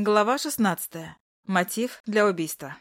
Глава 16. Мотив для убийства.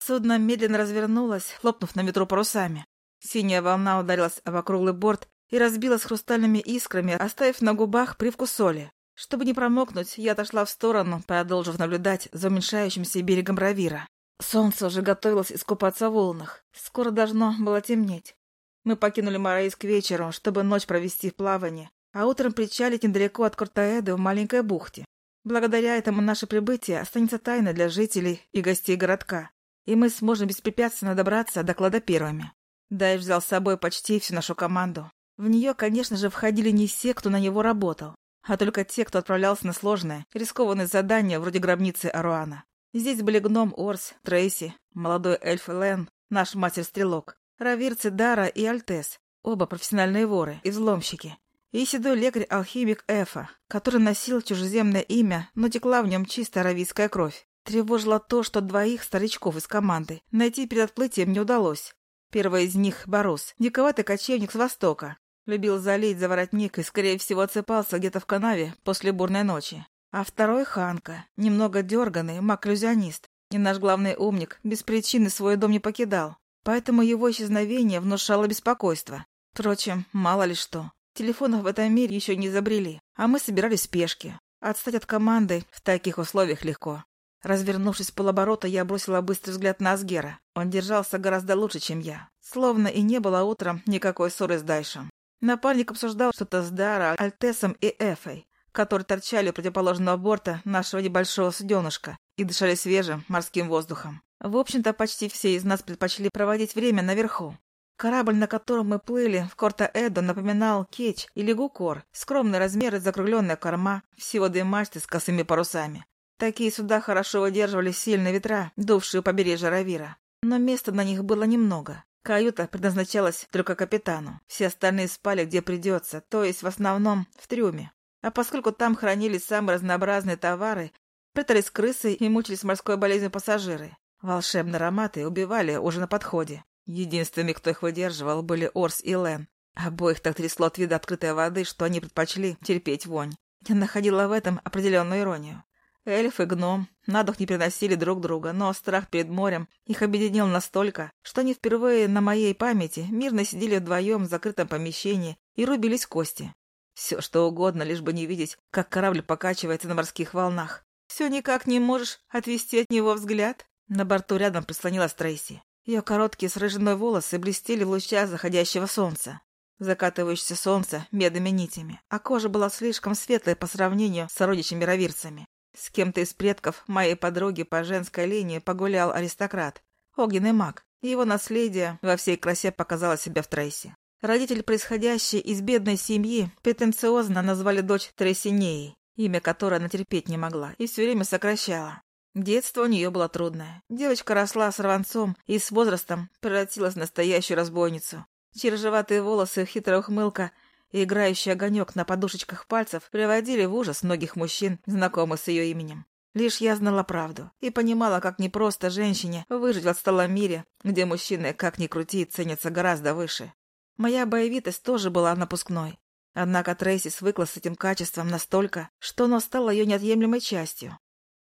Судно медленно развернулось, хлопнув на ветру парусами. Синяя волна ударилась об округлый борт и разбилась хрустальными искрами, оставив на губах привкус соли. Чтобы не промокнуть, я отошла в сторону, продолжив наблюдать за уменьшающимся берегом Равира. Солнце уже готовилось искупаться в волнах. Скоро должно было темнеть. Мы покинули Мараис к вечеру, чтобы ночь провести в плавании, а утром причалить недалеко от Кортаэды в маленькой бухте. Благодаря этому наше прибытие останется тайной для жителей и гостей городка, и мы сможем беспрепятственно добраться до клада первыми. Дайв взял с собой почти всю нашу команду. В нее, конечно же, входили не все, кто на него работал, а только те, кто отправлялся на сложные, рискованные задания вроде гробницы Аруана. Здесь были гном Орс, Трейси, молодой эльф Лен, наш мастер-стрелок, равирцы Дара и Альтес, оба профессиональные воры и взломщики, и седой лекарь-алхимик Эфа, который носил чужеземное имя, но текла в нем чистая аравийская кровь. Тревожило то, что двоих старичков из команды найти перед отплытием не удалось. Первый из них — Борос, диковатый кочевник с Востока. Любил залить за воротник и, скорее всего, отсыпался где-то в канаве после бурной ночи. А второй — Ханка, немного дерганный, маг-иллюзионист. И наш главный умник без причины свой дом не покидал. Поэтому его исчезновение внушало беспокойство. Впрочем, мало ли что. Телефонов в этом мире еще не изобрели, а мы собирались в спешке. Отстать от команды в таких условиях легко. Развернувшись полоборота, я бросила быстрый взгляд на Асгера. Он держался гораздо лучше, чем я. Словно и не было утром никакой ссоры с Дайшем. Напарник обсуждал что-то с Дара, Альтесом и Эфой, которые торчали у противоположного борта нашего небольшого суденышка и дышали свежим морским воздухом. В общем-то, почти все из нас предпочли проводить время наверху. Корабль, на котором мы плыли в Корта-Эдо, напоминал кетч или гукор, скромные размеры, закругленная корма, всего две мачты с косыми парусами. Такие суда хорошо выдерживали сильные ветра, дувшие у побережья Равира. Но места на них было немного. Каюта предназначалась только капитану. Все остальные спали где придется, то есть в основном в трюме. А поскольку там хранились самые разнообразные товары, прятались крысы и мучились морской болезнью пассажиры. Волшебные ароматы убивали уже на подходе. Единственными, кто их выдерживал, были Орс и Лен. Обоих так трясло от вида открытой воды, что они предпочли терпеть вонь. Я находила в этом определенную иронию. Эльф и гном на дух не приносили друг друга, но страх перед морем их объединил настолько, что они впервые на моей памяти мирно сидели вдвоем в закрытом помещении и рубились кости. Все что угодно, лишь бы не видеть, как корабль покачивается на морских волнах. Все никак не можешь отвести от него взгляд? На борту рядом прислонилась Трейси. Ее короткие с рыжиной волосы блестели в лучах заходящего солнца. Закатывающееся солнце медными нитями, а кожа была слишком светлой по сравнению с сородичами-мировирцами. С кем-то из предков моей подруги по женской линии погулял аристократ, огненный маг. Его наследие во всей красе показало себя в Трейсе. Родители, происходящие из бедной семьи, претенциозно назвали дочь Трейсинеей, имя которой она терпеть не могла, и все время сокращала. Детство у нее было трудное. Девочка росла с рванцом и с возрастом превратилась в настоящую разбойницу. Чержеватые волосы, хитрая ухмылка и играющий огонек на подушечках пальцев приводили в ужас многих мужчин, знакомых с ее именем. Лишь я знала правду и понимала, как непросто женщине выжить в отсталом мире, где мужчины, как ни крути, ценятся гораздо выше. Моя боевитость тоже была напускной. Однако Трейси свыкла с этим качеством настолько, что оно стало ее неотъемлемой частью.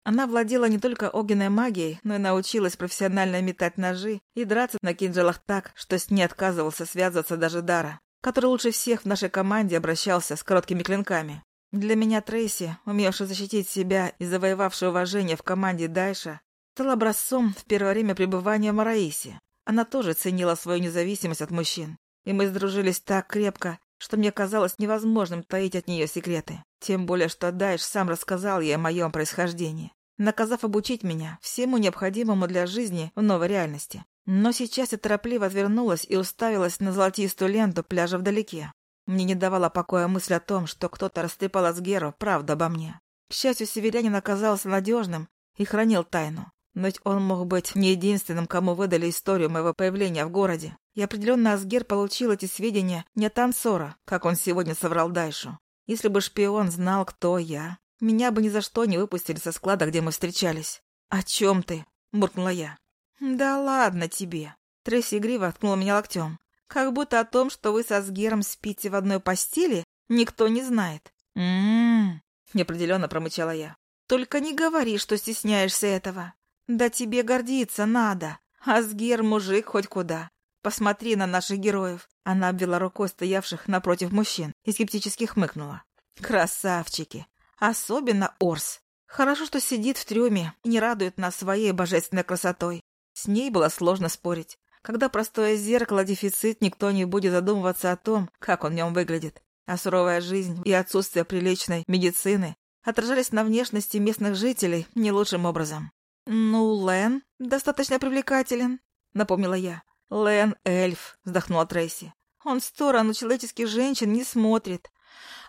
Она владела не только огненной магией, но и научилась профессионально метать ножи и драться на кинжалах так, что с ней отказывался связываться даже Дара, который лучше всех в нашей команде обращался с короткими клинками. Для меня Трейси, умевшая защитить себя и завоевавшая уважение в команде Дайша, стала образцом в первое время пребывания в Мараисе. Она тоже ценила свою независимость от мужчин, и мы сдружились так крепко, что мне казалось невозможным таить от нее секреты. Тем более, что Дайш сам рассказал ей о моем происхождении наказав обучить меня всему необходимому для жизни в новой реальности. Но сейчас я торопливо отвернулась и уставилась на золотистую ленту пляжа вдалеке. Мне не давала покоя мысль о том, что кто-то растрепал Асгеру правду обо мне. К счастью, северянин оказался надежным и хранил тайну. Но ведь он мог быть не единственным, кому выдали историю моего появления в городе. И определенно Асгер получил эти сведения не от танцора, как он сегодня соврал Дайшу. Если бы шпион знал, кто я, меня бы ни за что не выпустили со склада, где мы встречались. «О чем ты?» — буркнула я. «Да ладно тебе!» Тресси игриво откнула меня локтем. «Как будто о том, что вы со Сгером спите в одной постели, никто не знает». «М-м-м!» неопределенно промычала я. Только не говори, что стесняешься этого. Да тебе гордиться надо. Асгер мужик хоть куда. Посмотри на наших героев. Она обвела рукой стоявших напротив мужчин и скептически хмыкнула. Красавчики. Особенно Орс. Хорошо, что сидит в трюме и не радует нас своей божественной красотой. С ней было сложно спорить. Когда простое зеркало дефицит, никто не будет задумываться о том, как он в нем выглядит. А суровая жизнь и отсутствие приличной медицины отражались на внешности местных жителей не лучшим образом. «Ну, Лен достаточно привлекателен», — напомнила я. «Лен — эльф», — вздохнула Трейси. «Он в сторону человеческих женщин не смотрит.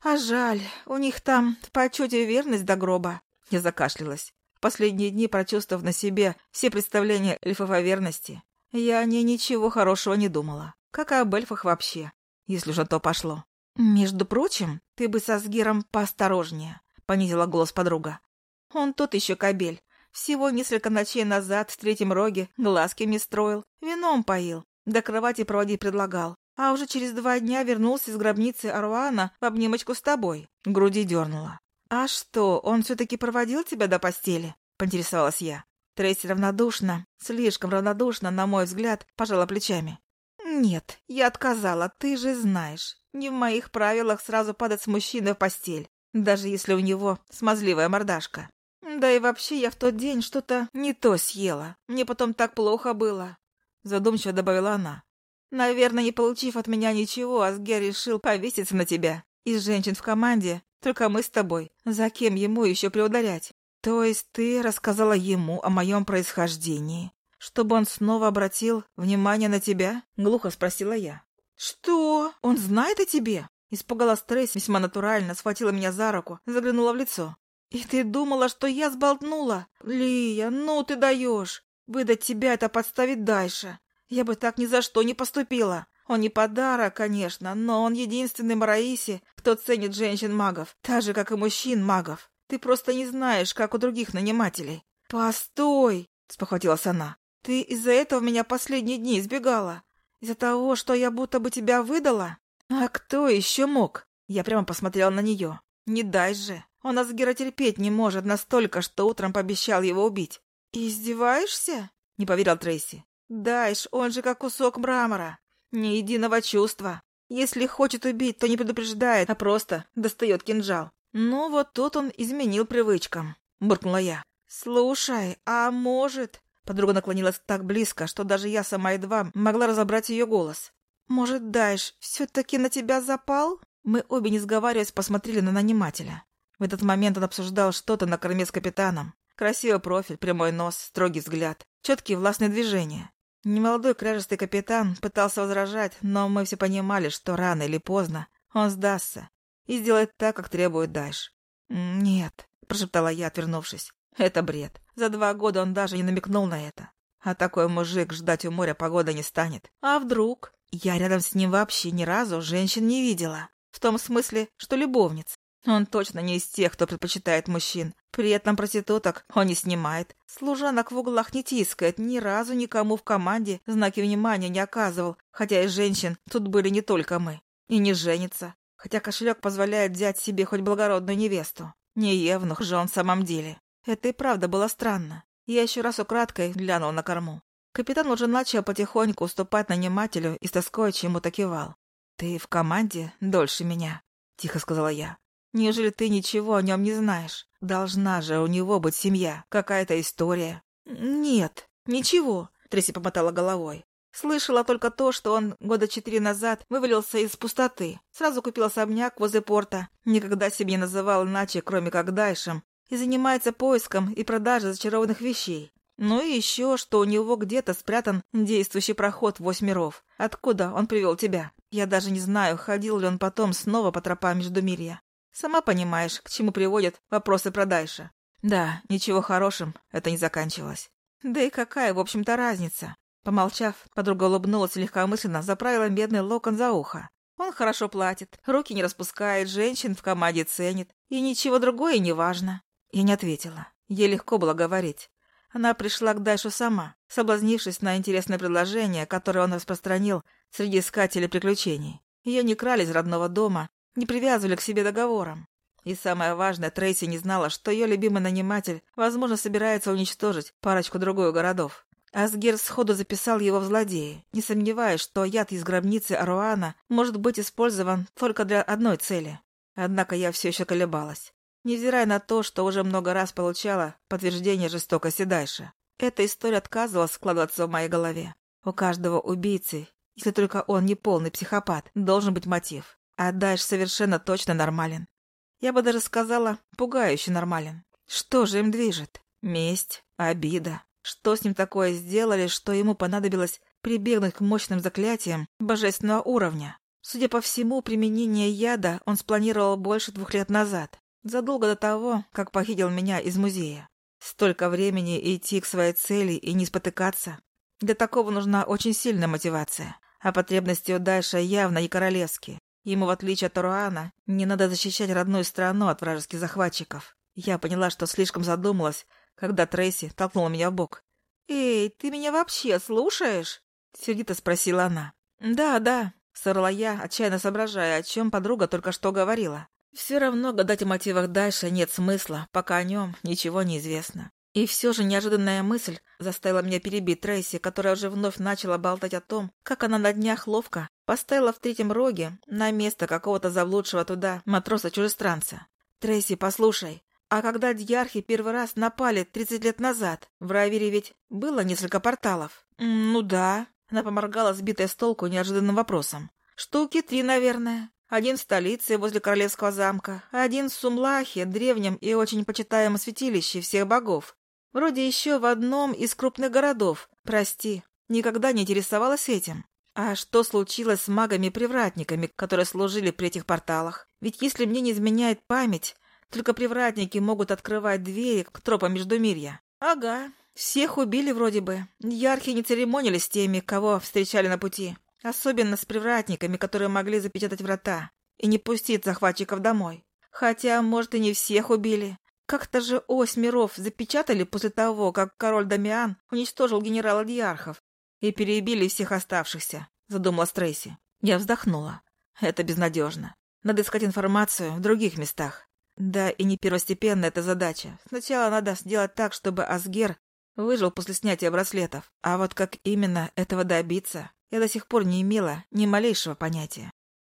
А жаль, у них там в почете верность до гроба». Я закашлялась. Последние дни, прочувствовав на себе все представления эльфов о верности, я о ней ничего хорошего не думала. Как и об эльфах вообще, если уже то пошло. «Между прочим, ты бы со Сгиром поосторожнее», — понизила голос подруга. «Он тот еще кобель. Всего несколько ночей назад в третьем роге глазки мне строил, вином поил, до кровати проводить предлагал. А уже через два дня вернулся из гробницы Аруана в обнимочку с тобой. Груди дернула. «А что, он все-таки проводил тебя до постели?» — поинтересовалась я. Трейси равнодушно, слишком равнодушно, на мой взгляд, пожала плечами. «Нет, я отказала, ты же знаешь. Не в моих правилах сразу падать с мужчиной в постель, даже если у него смазливая мордашка. Да и вообще я в тот день что-то не то съела. Мне потом так плохо было. Задумчиво добавила она. Наверное, не получив от меня ничего, Асгер решил повеситься на тебя. Из женщин в команде только мы с тобой. За кем ему еще приударять? То есть ты рассказала ему о моем происхождении, чтобы он снова обратил внимание на тебя? Глухо спросила я. Что? Он знает о тебе? Испугалась Трейс весьма натурально, схватила меня за руку, заглянула в лицо. «И ты думала, что я сболтнула? Лия, ну ты даешь! Выдать тебя — это подставить дальше. Я бы так ни за что не поступила. Он не подарок, конечно, но он единственный Мараиси, кто ценит женщин-магов, так же, как и мужчин-магов. Ты просто не знаешь, как у других нанимателей». «Постой!» — спохватилась она. «Ты из-за этого меня последние дни избегала? Из-за того, что я будто бы тебя выдала? А кто еще мог?» Я прямо посмотрела на нее. «Не дай же!» Он Асгера терпеть не может настолько, что утром пообещал его убить. «Издеваешься?» — не поверил Трейси. «Дайш, он же как кусок мрамора. Ни единого чувства. Если хочет убить, то не предупреждает, а просто достает кинжал. Ну вот тут он изменил привычкам», — буркнула я. «Слушай, а может...» Подруга наклонилась так близко, что даже я сама едва могла разобрать ее голос. «Может, Дайш все-таки на тебя запал?» Мы обе, не сговариваясь, посмотрели на нанимателя. В этот момент он обсуждал что-то на корме с капитаном. Красивый профиль, прямой нос, строгий взгляд, четкие властные движения. Немолодой кряжестый капитан пытался возражать, но мы все понимали, что рано или поздно он сдастся и сделает так, как требует Дайш. «Нет», — прошептала я, отвернувшись, — «это бред. За два года он даже не намекнул на это. А такой мужик ждать у моря погода не станет. А вдруг? Я рядом с ним вообще ни разу женщин не видела. В том смысле, что любовниц. Он точно не из тех, кто предпочитает мужчин. При этом проституток он не снимает. Служанок в углах не тискает, ни разу никому в команде знаки внимания не оказывал, хотя и женщин тут были не только мы. И не женится, хотя кошелек позволяет взять себе хоть благородную невесту. Не евнух же он в самом деле. Это и правда было странно. Я еще раз украдкой глянул на корму. Капитан уже начал потихоньку уступать нанимателю и с тоской чему-то кивал. «Ты в команде дольше меня», — тихо сказала я. Неужели ты ничего о нем не знаешь? Должна же у него быть семья, какая-то история. Нет, ничего, Тресси помотала головой. Слышала только то, что он года четыре назад вывалился из пустоты. Сразу купил особняк возле порта. Никогда себе не называл иначе, кроме как Дайшем. И занимается поиском и продажей зачарованных вещей. Ну и еще, что у него где-то спрятан действующий проход в восемь миров. Откуда он привел тебя? Я даже не знаю, ходил ли он потом снова по тропам Междумирья. Сама понимаешь, к чему приводят вопросы про дальше. Да, ничего хорошим это не заканчивалось. Да и какая, в общем-то, разница? Помолчав, подруга улыбнулась легкомысленно заправила бедный локон за ухо. Он хорошо платит, руки не распускает, женщин в команде ценит, и ничего другое не важно. Я не ответила. Ей легко было говорить. Она пришла к Дайшу сама, соблазнившись на интересное предложение, которое он распространил среди искателей приключений. Ее не крали из родного дома, не привязывали к себе договором. И самое важное, Трейси не знала, что ее любимый наниматель, возможно, собирается уничтожить парочку-другую городов. Асгер сходу записал его в злодеи, не сомневаясь, что яд из гробницы Аруана может быть использован только для одной цели. Однако я все еще колебалась, невзирая на то, что уже много раз получала подтверждение жестокости Дайши. Эта история отказывалась складываться в моей голове. У каждого убийцы, если только он не полный психопат, должен быть мотив. А Дайш совершенно точно нормален. Я бы даже сказала, пугающе нормален. Что же им движет? Месть, обида, что с ним такое сделали, что ему понадобилось прибегнуть к мощным заклятиям божественного уровня? Судя по всему, применение яда он спланировал больше двух лет назад, задолго до того, как похитил меня из музея. Столько времени идти к своей цели и не спотыкаться. Для такого нужна очень сильная мотивация. А потребности у Дайша явно не королевские. Ему, в отличие от Руана, не надо защищать родную страну от вражеских захватчиков. Я поняла, что слишком задумалась когда Трейси толкнула меня в бок. «Эй, ты меня вообще слушаешь?» — сердито спросила она. «Да, да», — сорла я, отчаянно соображая, о чем подруга только что говорила. «Все равно гадать о мотивах дальше нет смысла, пока о нем ничего не известно». И все же неожиданная мысль заставила меня перебить Трейси, которая уже вновь начала болтать о том, как она на днях ловко поставила в третьем роге на место какого-то заблудшего туда матроса-чужестранца. «Трейси, послушай, а когда дьярхи первый раз напали 30 лет назад, в Равере ведь было несколько порталов. Ну да. Она поморгала, сбитая с толку неожиданным вопросом. Штуки три, наверное. Один в столице, возле королевского замка, один в Сумлахе, древнем и очень почитаемом святилище всех богов. Вроде еще в одном из крупных городов. Прости, никогда не интересовалась этим. А что случилось с магами-привратниками, которые служили при этих порталах? Ведь если мне не изменяет память, только привратники могут открывать двери к тропам Междумирья. Ага, всех убили вроде бы. Ярхи не церемонились с теми, кого встречали на пути. Особенно с привратниками, которые могли запечатать врата и не пустить захватчиков домой. Хотя, может, и не всех убили. Как-то же ось миров запечатали после того, как король Дамиан уничтожил генерала Диархов и перебили всех оставшихся, задумала Трейси. Я вздохнула. Это безнадежно. Надо искать информацию в других местах. Да, и не первостепенная эта задача. Сначала надо сделать так, чтобы Асгер выжил после снятия браслетов. А вот как именно этого добиться, я до сих пор не имела ни малейшего понятия.